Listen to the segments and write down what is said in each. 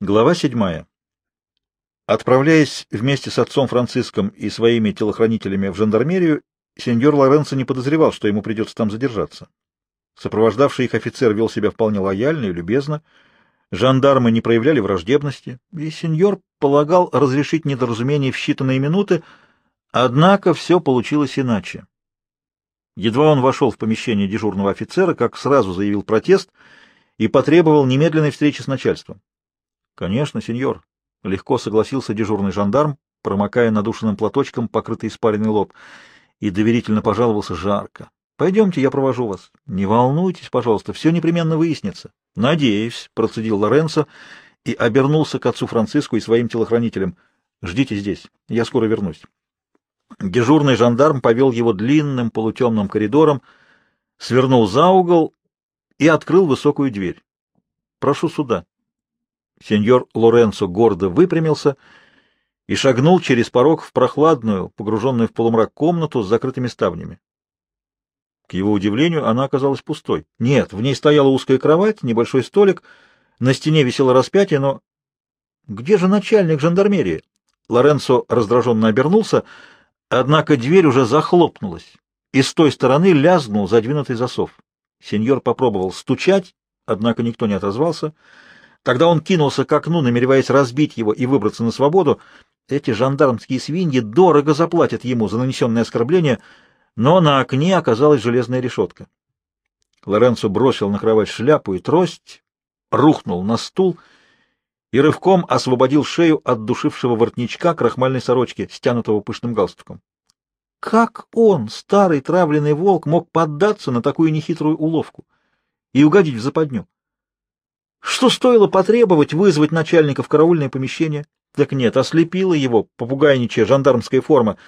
Глава седьмая. Отправляясь вместе с отцом Франциском и своими телохранителями в жандармерию, сеньор Лоренцо не подозревал, что ему придется там задержаться. Сопровождавший их офицер вел себя вполне лояльно и любезно, жандармы не проявляли враждебности, и сеньор полагал разрешить недоразумение в считанные минуты, однако все получилось иначе. Едва он вошел в помещение дежурного офицера, как сразу заявил протест и потребовал немедленной встречи с начальством. — Конечно, сеньор, — легко согласился дежурный жандарм, промокая надушенным платочком покрытый испаренный лоб, и доверительно пожаловался жарко. — Пойдемте, я провожу вас. Не волнуйтесь, пожалуйста, все непременно выяснится. — Надеюсь, — процедил Лоренцо и обернулся к отцу Франциску и своим телохранителям. — Ждите здесь, я скоро вернусь. Дежурный жандарм повел его длинным полутемным коридором, свернул за угол и открыл высокую дверь. — Прошу сюда. Сеньор Лоренцо гордо выпрямился и шагнул через порог в прохладную, погруженную в полумрак комнату с закрытыми ставнями. К его удивлению, она оказалась пустой. Нет, в ней стояла узкая кровать, небольшой столик, на стене висело распятие, но... Где же начальник жандармерии? Лоренцо раздраженно обернулся, однако дверь уже захлопнулась, и с той стороны лязнул задвинутый засов. Сеньор попробовал стучать, однако никто не отозвался. Тогда он кинулся к окну, намереваясь разбить его и выбраться на свободу. Эти жандармские свиньи дорого заплатят ему за нанесенное оскорбление, но на окне оказалась железная решетка. Лоренцо бросил на кровать шляпу и трость, рухнул на стул и рывком освободил шею от душившего воротничка крахмальной сорочки, стянутого пышным галстуком. Как он, старый травленный волк, мог поддаться на такую нехитрую уловку и угодить в западню? Что стоило потребовать вызвать начальника в караульное помещение? Так нет, ослепила его попугайничья жандармская форма.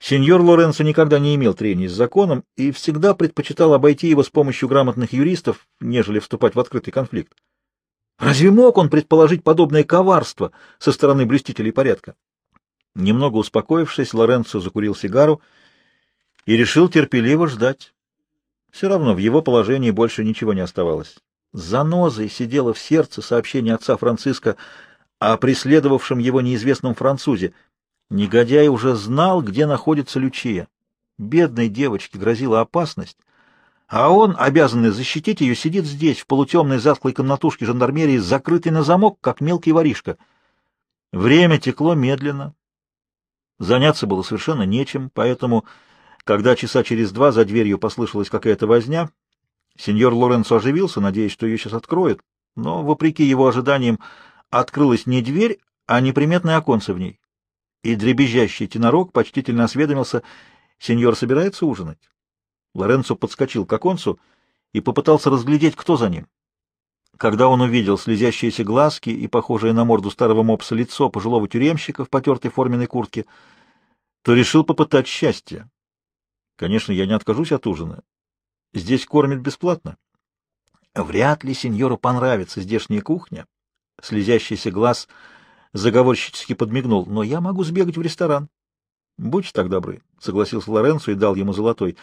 Сеньор Лоренцо никогда не имел трений с законом и всегда предпочитал обойти его с помощью грамотных юристов, нежели вступать в открытый конфликт. Разве мог он предположить подобное коварство со стороны блюстителей порядка? Немного успокоившись, Лоренцо закурил сигару и решил терпеливо ждать. Все равно в его положении больше ничего не оставалось. Занозой сидело в сердце сообщение отца Франциска о преследовавшем его неизвестном французе. Негодяй уже знал, где находится Лючия. Бедной девочке грозила опасность, а он, обязанный защитить ее, сидит здесь, в полутемной затклой комнатушке жандармерии, закрытый на замок, как мелкий воришка. Время текло медленно. Заняться было совершенно нечем, поэтому, когда часа через два за дверью послышалась какая-то возня, Сеньор Лоренцо оживился, надеясь, что ее сейчас откроют, но, вопреки его ожиданиям, открылась не дверь, а неприметное оконце в ней. И дребезжащий тенорок почтительно осведомился, сеньор собирается ужинать. Лоренцо подскочил к оконцу и попытался разглядеть, кто за ним. Когда он увидел слезящиеся глазки и похожее на морду старого мопса лицо пожилого тюремщика в потертой форменной куртке, то решил попытать счастье. Конечно, я не откажусь от ужина, Здесь кормят бесплатно. Вряд ли сеньору понравится здешняя кухня. Слезящийся глаз заговорщически подмигнул. Но я могу сбегать в ресторан. Будьте так добры, — согласился Лоренцо и дал ему золотой.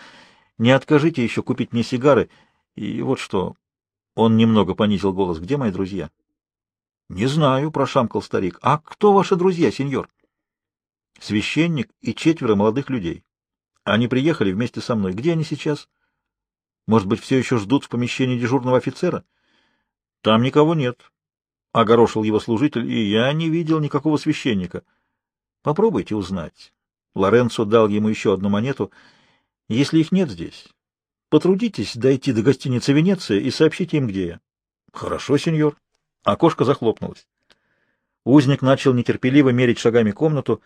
Не откажите еще купить мне сигары. И вот что... Он немного понизил голос. Где мои друзья? — Не знаю, — прошамкал старик. — А кто ваши друзья, сеньор? — Священник и четверо молодых людей. Они приехали вместе со мной. Где они сейчас? — может быть, все еще ждут в помещении дежурного офицера? Там никого нет. Огорошил его служитель, и я не видел никакого священника. Попробуйте узнать. Лоренцо дал ему еще одну монету. Если их нет здесь, потрудитесь дойти до гостиницы Венеция и сообщите им, где я. Хорошо, сеньор. Окошко захлопнулось. Узник начал нетерпеливо мерить шагами комнату.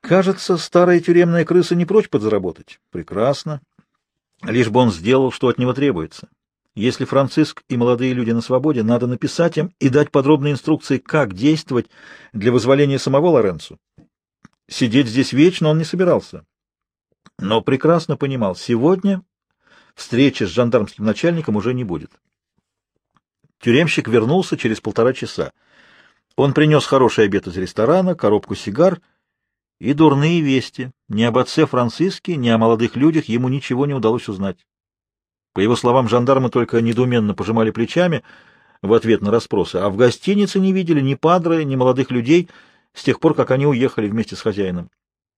Кажется, старая тюремная крыса не прочь подзаработать. Прекрасно. Лишь бы он сделал, что от него требуется. Если Франциск и молодые люди на свободе, надо написать им и дать подробные инструкции, как действовать для вызволения самого Лоренцо. Сидеть здесь вечно он не собирался. Но прекрасно понимал, сегодня встречи с жандармским начальником уже не будет. Тюремщик вернулся через полтора часа. Он принес хороший обед из ресторана, коробку сигар — и дурные вести. Ни об отце Франциске, ни о молодых людях ему ничего не удалось узнать. По его словам, жандармы только недоуменно пожимали плечами, в ответ на расспросы, а в гостинице не видели ни падры, ни молодых людей с тех пор, как они уехали вместе с хозяином.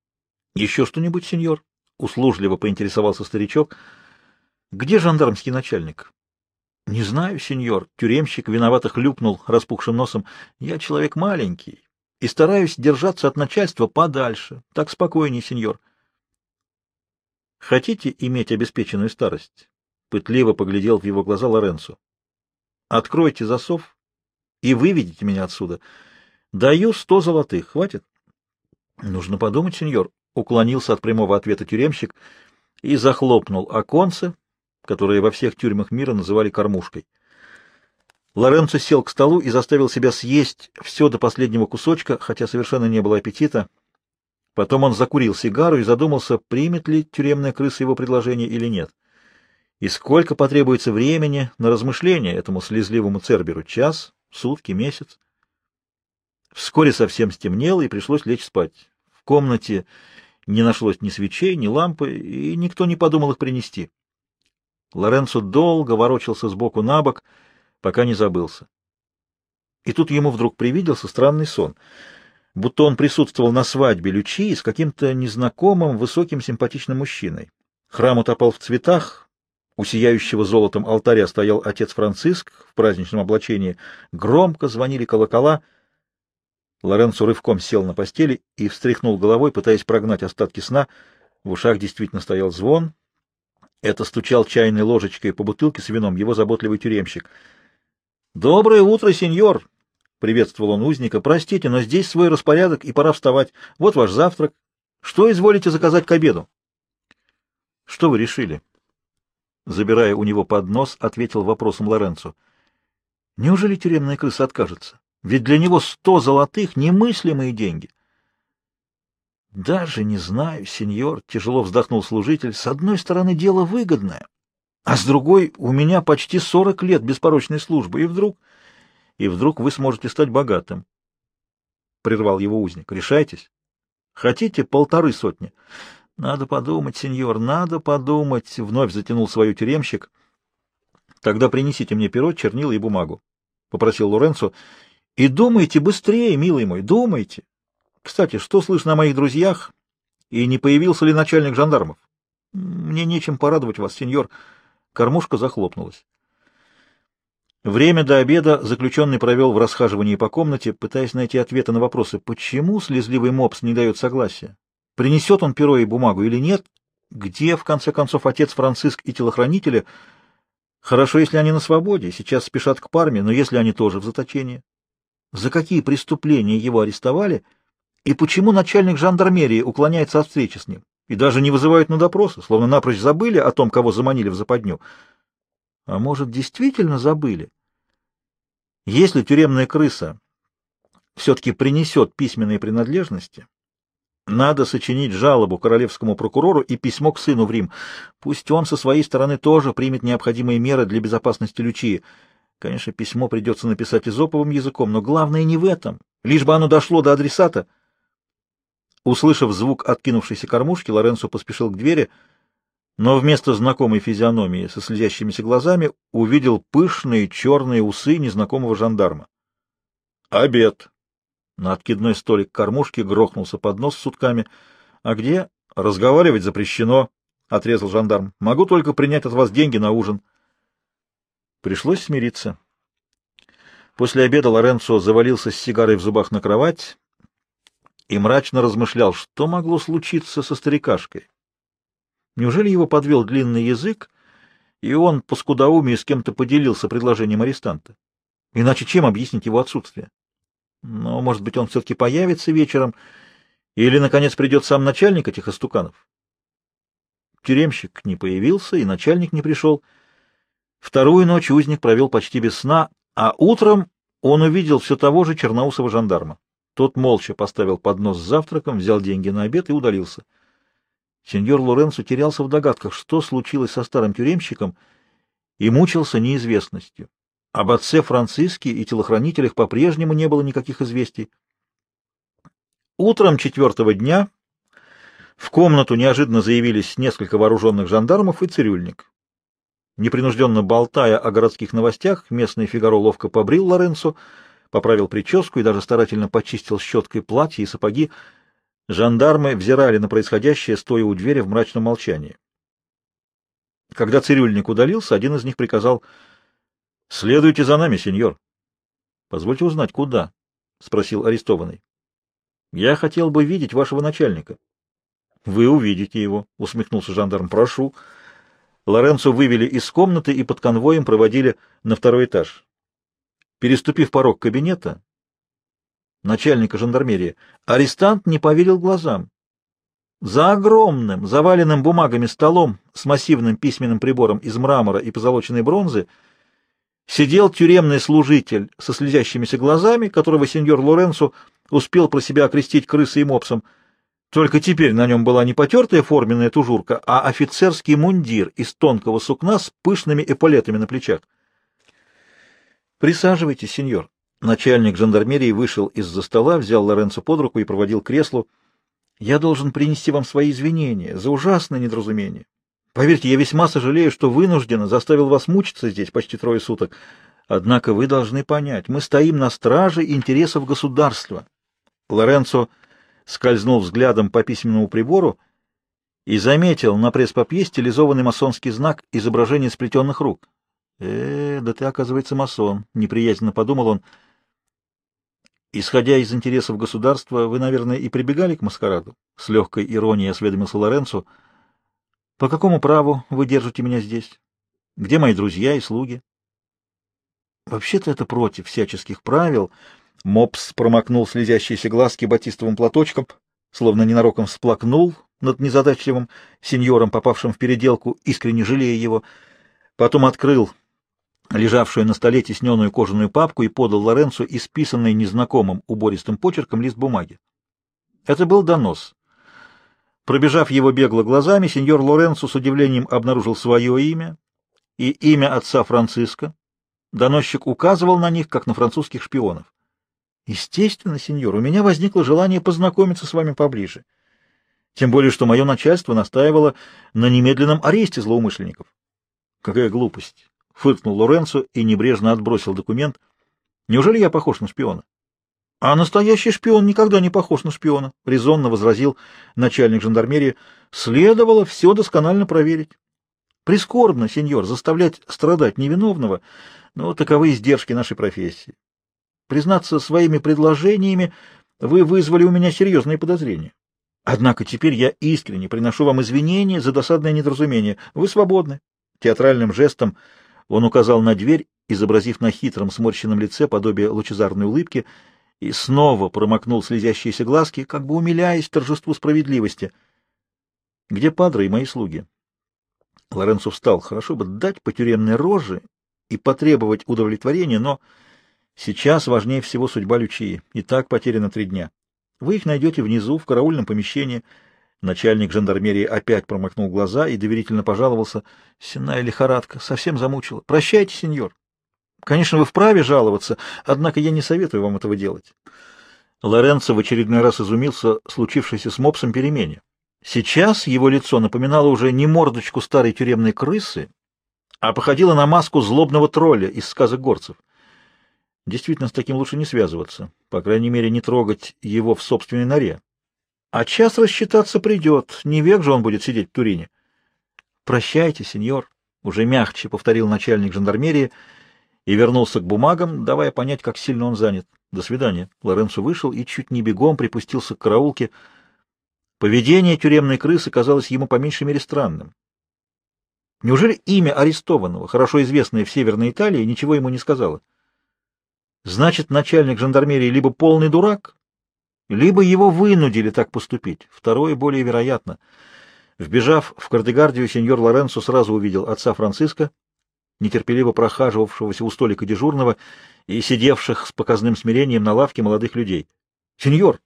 — Еще что-нибудь, сеньор? — услужливо поинтересовался старичок. — Где жандармский начальник? — Не знаю, сеньор. Тюремщик виновато хлюпнул распухшим носом. — Я человек маленький и стараюсь держаться от начальства подальше. Так спокойнее, сеньор. — Хотите иметь обеспеченную старость? — пытливо поглядел в его глаза Лоренцо. Откройте засов и выведите меня отсюда. Даю сто золотых. Хватит? Нужно подумать, сеньор. Уклонился от прямого ответа тюремщик и захлопнул оконце, которое во всех тюрьмах мира называли кормушкой. Лоренцо сел к столу и заставил себя съесть все до последнего кусочка, хотя совершенно не было аппетита. Потом он закурил сигару и задумался, примет ли тюремная крыса его предложение или нет. И сколько потребуется времени на размышление этому слезливому Церберу? Час, сутки, месяц? Вскоре совсем стемнело, и пришлось лечь спать. В комнате не нашлось ни свечей, ни лампы, и никто не подумал их принести. Лоренцо долго ворочался сбоку на бок, пока не забылся. И тут ему вдруг привиделся странный сон, будто он присутствовал на свадьбе Лючии с каким-то незнакомым, высоким, симпатичным мужчиной. Храм утопал в цветах, у сияющего золотом алтаря стоял отец Франциск в праздничном облачении. Громко звонили колокола. Лоренцо рывком сел на постели и встряхнул головой, пытаясь прогнать остатки сна. В ушах действительно стоял звон. Это стучал чайной ложечкой по бутылке с вином его заботливый тюремщик. «Доброе утро, сеньор!» — приветствовал он узника. «Простите, но здесь свой распорядок, и пора вставать. Вот ваш завтрак. Что изволите заказать к обеду?» «Что вы решили?» Забирая у него поднос, ответил вопросом Лоренцо. Неужели тюремная крыса откажется? Ведь для него сто золотых — немыслимые деньги. Даже не знаю, сеньор, — тяжело вздохнул служитель, — с одной стороны дело выгодное, а с другой у меня почти сорок лет беспорочной службы, и вдруг... И вдруг вы сможете стать богатым. Прервал его узник. Решайтесь. Хотите полторы сотни? — Надо подумать, сеньор, надо подумать, — вновь затянул свою тюремщик. — Тогда принесите мне перо, чернила и бумагу, — попросил Лоренцо. — И думайте быстрее, милый мой, думайте. Кстати, что слышно о моих друзьях? И не появился ли начальник жандармов? Мне нечем порадовать вас, сеньор. Кормушка захлопнулась. Время до обеда заключенный провел в расхаживании по комнате, пытаясь найти ответы на вопросы, почему слезливый мопс не дает согласия. Принесет он перо и бумагу или нет? Где, в конце концов, отец Франциск и телохранители? Хорошо, если они на свободе, сейчас спешат к Парме, но если они тоже в заточении? За какие преступления его арестовали? И почему начальник жандармерии уклоняется от встречи с ним? И даже не вызывают на допросы, словно напрочь забыли о том, кого заманили в западню. А может, действительно забыли? Если тюремная крыса все-таки принесет письменные принадлежности, надо сочинить жалобу королевскому прокурору и письмо к сыну в Рим. Пусть он со своей стороны тоже примет необходимые меры для безопасности Лючии. Конечно, письмо придется написать изоповым языком, но главное не в этом. Лишь бы оно дошло до адресата. Услышав звук откинувшейся кормушки, Лоренцо поспешил к двери, но вместо знакомой физиономии со слезящимися глазами увидел пышные черные усы незнакомого жандарма. «Обед!» На откидной столик кормушки грохнулся поднос с сутками. — А где? — Разговаривать запрещено, — отрезал жандарм. — Могу только принять от вас деньги на ужин. Пришлось смириться. После обеда Лоренцо завалился с сигарой в зубах на кровать и мрачно размышлял, что могло случиться со старикашкой. Неужели его подвел длинный язык, и он по скудоумию с кем-то поделился предложением арестанта? Иначе чем объяснить его отсутствие? Но, может быть, он все-таки появится вечером, или, наконец, придет сам начальник этих истуканов? Тюремщик не появился, и начальник не пришел. Вторую ночь узник провел почти без сна, а утром он увидел все того же черноусого жандарма. Тот молча поставил поднос с завтраком, взял деньги на обед и удалился. Сеньор Лоренцо терялся в догадках, что случилось со старым тюремщиком, и мучился неизвестностью. Об отце Франциске и телохранителях по-прежнему не было никаких известий. Утром четвертого дня в комнату неожиданно заявились несколько вооруженных жандармов и цирюльник. Непринужденно болтая о городских новостях, местный Фигаро ловко побрил Лоренцо, поправил прическу и даже старательно почистил щеткой платье и сапоги. Жандармы взирали на происходящее, стоя у двери в мрачном молчании. Когда цирюльник удалился, один из них приказал «Следуйте за нами, сеньор». «Позвольте узнать, куда?» — спросил арестованный. «Я хотел бы видеть вашего начальника». «Вы увидите его», — усмехнулся жандарм. «Прошу». Лоренцо вывели из комнаты и под конвоем проводили на второй этаж. Переступив порог кабинета начальника жандармерии, арестант не поверил глазам. За огромным, заваленным бумагами столом с массивным письменным прибором из мрамора и позолоченной бронзы сидел тюремный служитель со слезящимися глазами, которого сеньор Лоренцо успел про себя окрестить крысой и мопсом — только теперь на нем была не потертая форменная тужурка, а офицерский мундир из тонкого сукна с пышными эполетами на плечах. «Присаживайтесь, сеньор». Начальник жандармерии вышел из-за стола, взял Лоренцо под руку и проводил к креслу. «Я должен принести вам свои извинения за ужасное недоразумение. Поверьте, я весьма сожалею, что вынужденно заставил вас мучиться здесь почти трое суток. Однако вы должны понять, мы стоим на страже интересов государства». Лоренцо скользнул взглядом по письменному прибору и заметил на пресс-папье стилизованный масонский знак изображения сплетенных рук. «Э, да ты, оказывается, масон», — неприязненно подумал он. «Исходя из интересов государства, вы, наверное, и прибегали к маскараду?» С легкой иронией осведомился Лоренцо. «По какому праву вы держите меня здесь? Где мои друзья и слуги?» «Вообще-то это против всяческих правил», Мопс промокнул слезящиеся глазки батистовым платочком, словно ненароком всплакнул над незадачливым сеньором, попавшим в переделку, искренне жалея его. Потом открыл лежавшую на столе тесненную кожаную папку и подал Лоренцу исписанный незнакомым убористым почерком лист бумаги. Это был донос. Пробежав его бегло глазами, сеньор Лоренцо с удивлением обнаружил свое имя и имя отца Франциска. Доносчик указывал на них, как на французских шпионов. Естественно, сеньор, у меня возникло желание познакомиться с вами поближе. Тем более, что мое начальство настаивало на немедленном аресте злоумышленников. Какая глупость! — фыркнул Лоренцо и небрежно отбросил документ. Неужели я похож на шпиона? — А настоящий шпион никогда не похож на шпиона, — резонно возразил начальник жандармерии. — Следовало все досконально проверить. Прискорбно, сеньор, заставлять страдать невиновного, но таковы издержки нашей профессии. Признаться, своими предложениями вы вызвали у меня серьезные подозрения. Однако теперь я искренне приношу вам извинения за досадное недоразумение. Вы свободны. Театральным жестом он указал на дверь, изобразив на хитром сморщенном лице подобие лучезарной улыбки, и снова промокнул слезящиеся глазки, как бы умиляясь торжеству справедливости. «Где падры и мои слуги?» Лоренцо встал. «Хорошо бы дать по тюремной роже и потребовать удовлетворения, но...» Сейчас важнее всего судьба Лючии. И так потеряно три дня. Вы их найдете внизу, в караульном помещении. Начальник жандармерии опять промокнул глаза и доверительно пожаловался. Сенная лихорадка совсем замучила. Прощайте, сеньор. Конечно, вы вправе жаловаться, однако я не советую вам этого делать. Лоренцо в очередной раз изумился случившейся с мопсом перемене. Сейчас его лицо напоминало уже не мордочку старой тюремной крысы, а походило на маску злобного тролля из сказок горцев. Действительно, с таким лучше не связываться, по крайней мере, не трогать его в собственной норе. А час рассчитаться придет, не век же он будет сидеть в Турине. «Прощайте, сеньор», — уже мягче повторил начальник жандармерии и вернулся к бумагам, давая понять, как сильно он занят. «До свидания». Лоренцо вышел и чуть не бегом припустился к караулке. Поведение тюремной крысы казалось ему по меньшей мере странным. Неужели имя арестованного, хорошо известное в Северной Италии, ничего ему не сказало? Значит, начальник жандармерии либо полный дурак, либо его вынудили так поступить. Второе более вероятно. Вбежав в Кардегардию, сеньор Лоренцо сразу увидел отца Франциска, нетерпеливо прохаживавшегося у столика дежурного и сидевших с показным смирением на лавке молодых людей. «Сеньор!»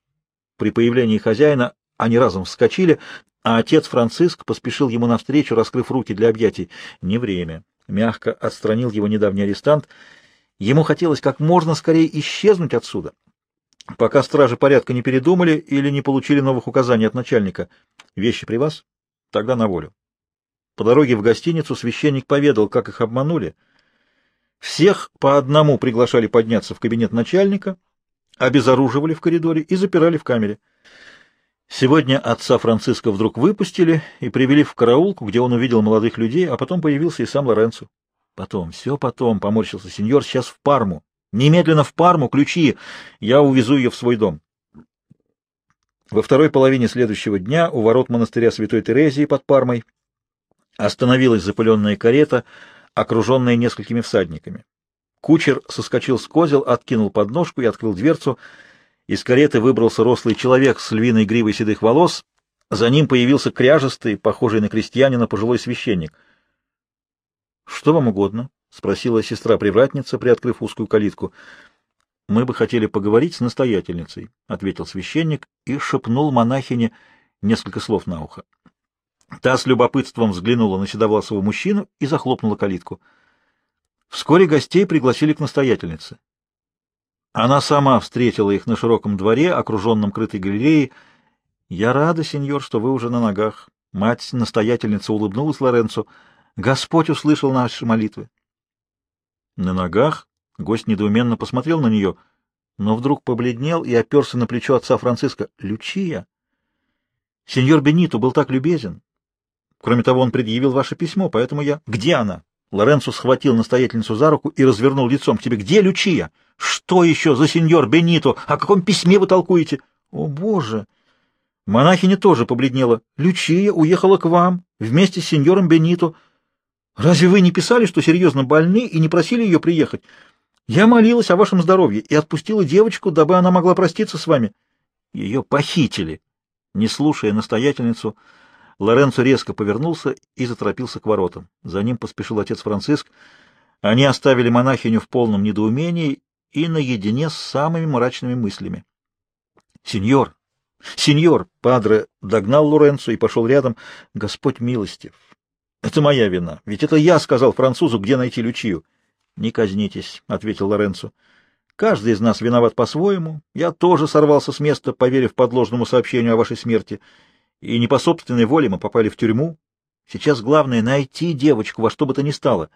При появлении хозяина они разом вскочили, а отец Франциск поспешил ему навстречу, раскрыв руки для объятий. «Не время!» — мягко отстранил его недавний арестант — Ему хотелось как можно скорее исчезнуть отсюда, пока стражи порядка не передумали или не получили новых указаний от начальника. Вещи при вас? Тогда на волю. По дороге в гостиницу священник поведал, как их обманули. Всех по одному приглашали подняться в кабинет начальника, обезоруживали в коридоре и запирали в камере. Сегодня отца Франциска вдруг выпустили и привели в караулку, где он увидел молодых людей, а потом появился и сам Лоренцо. Потом, все потом, — поморщился сеньор, — сейчас в Парму. Немедленно в Парму, ключи, я увезу ее в свой дом. Во второй половине следующего дня у ворот монастыря Святой Терезии под Пармой остановилась запыленная карета, окруженная несколькими всадниками. Кучер соскочил с козел, откинул подножку и открыл дверцу — из кареты выбрался рослый человек с львиной гривой седых волос. За ним появился кряжестый, похожий на крестьянина, пожилой священник. — Что вам угодно? — спросила сестра-привратница, приоткрыв узкую калитку. — Мы бы хотели поговорить с настоятельницей, — ответил священник и шепнул монахине несколько слов на ухо. Та с любопытством взглянула на седовласого мужчину и захлопнула калитку. Вскоре гостей пригласили к настоятельнице. Она сама встретила их на широком дворе, окруженном крытой галереей. «Я рада, сеньор, что вы уже на ногах». Мать-настоятельница улыбнулась Лоренцо. «Господь услышал наши молитвы». На ногах гость недоуменно посмотрел на нее, но вдруг побледнел и оперся на плечо отца Франциска. «Лючия! Сеньор Бенито был так любезен. Кроме того, он предъявил ваше письмо, поэтому я... Где она?» Лоренцо схватил настоятельницу за руку и развернул лицом к тебе. «Где Лючия? Что еще за сеньор Бенито? О каком письме вы толкуете?» «О, Боже!» Монахиня тоже побледнела. «Лючия уехала к вам вместе с сеньором Бенито. Разве вы не писали, что серьезно больны и не просили ее приехать? Я молилась о вашем здоровье и отпустила девочку, дабы она могла проститься с вами. Ее похитили!» Не слушая настоятельницу, Лоренцо резко повернулся и заторопился к воротам. За ним поспешил отец Франциск. Они оставили монахиню в полном недоумении и наедине с самыми мрачными мыслями. «Сеньор! Сеньор!» — Падре догнал Лоренцо и пошел рядом. «Господь милостив! Это моя вина, ведь это я сказал французу, где найти Лючию». «Не казнитесь», — ответил Лоренцо. «Каждый из нас виноват по-своему. Я тоже сорвался с места, поверив подложному сообщению о вашей смерти» и не по собственной воле мы попали в тюрьму. Сейчас главное — найти девочку во что бы то ни стало.